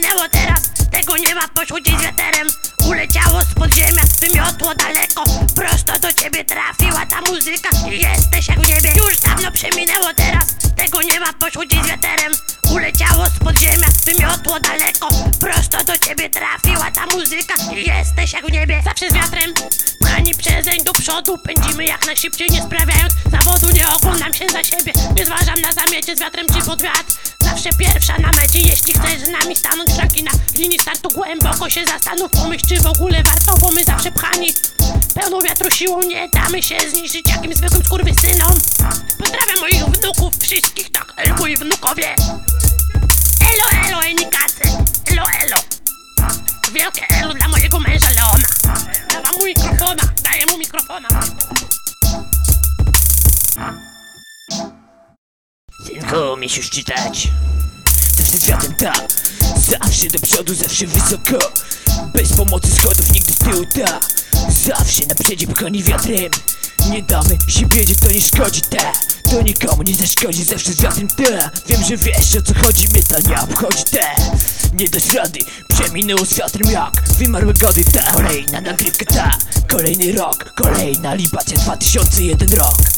przeminęło teraz Tego nie ma, gdzieś wiaterem Uleciało z podziemia, wymiotło daleko. Prosto do ciebie trafiła ta muzyka Jesteś jak w niebie, już dawno przeminęło teraz Tego nie ma, gdzieś wiaterem Uleciało z podziemia, wymiotło daleko. Prosto do ciebie trafiła ta muzyka Jesteś jak w niebie, zawsze z wiatrem ani przezeń do przodu. Pędzimy jak najszybciej, nie sprawiając zawodu. Nie oglądam się za siebie, nie zważam na zamiecie. Z wiatrem czy pod wiatr, zawsze pierwsza na mecie. Jeśli chcesz z nami stanąć szlaki na linii startu Głęboko się zastanów, pomyśl czy w ogóle warto Bo my zawsze pchani pełną wiatru siłą Nie damy się zniszczyć. Jakim zwykłym skurwysynom? Pozdrawiam moich wnuków, wszystkich tak, elo moi wnukowie. Elo, elo, enikacy, elo, elo. Wielkie elo dla mojego męża Leona. Dawa mu mikrofona, daję mu mikrofona Synku, umiesz już czytać? Zawsze z wiatrem tak Zawsze do przodu, zawsze wysoko. Bez pomocy schodów, nigdy z tyłu tak Zawsze na przedzie pchani wiatrem. Nie damy się wiedzieć, to nie szkodzi ta To nikomu nie zaszkodzi, zawsze z wiatrem ta Wiem, że wiesz o co chodzi, mnie to nie obchodzi ta Nie dasz rady, przeminęło z wiatrem jak Wymarłe gody ta Kolejna nagrywka ta. Kolejny rok, kolejna libacja 2001 rok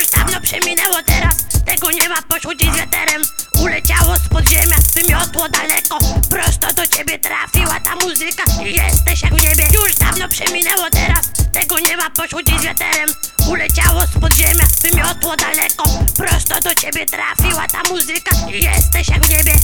Już dawno przeminęło teraz Tego nie ma, poszło gdzieś wiaterem Uleciało z podziemia, wymiotło daleko. Prosto do ciebie trafiła ta muzyka Jesteś jak w niebie. Już dawno przeminęło teraz Tego nie ma, poszło gdzieś wiaterem Uleciało z podziemia, wymiotło daleko. Prosto do ciebie trafiła ta muzyka Jesteś jak w niebie